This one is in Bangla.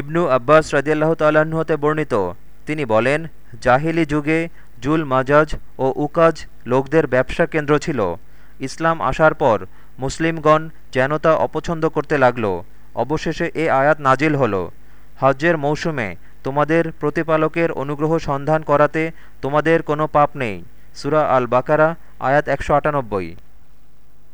ইবনু আব্বাস রাজিয়াল্লাহ তাল্লাহতে বর্ণিত। তিনি বলেন, জাহিলি যুগে জুল মাজাজ ও উকাজ লোকদের ব্যবসা কেন্দ্র ছিল। ইসলাম আসার পর মুসলিমগণ যেন তা অপছন্দ করতে লাগল। অবশেষে এ আয়াত নাজিল হল। হজ্জের মৌসুমে তোমাদের প্রতিপালকের অনুগ্রহ সন্ধান করাতে তোমাদের কোনো পাপ নেই। সুরা আল বাকারা আয়াত একশো আটানব্বই।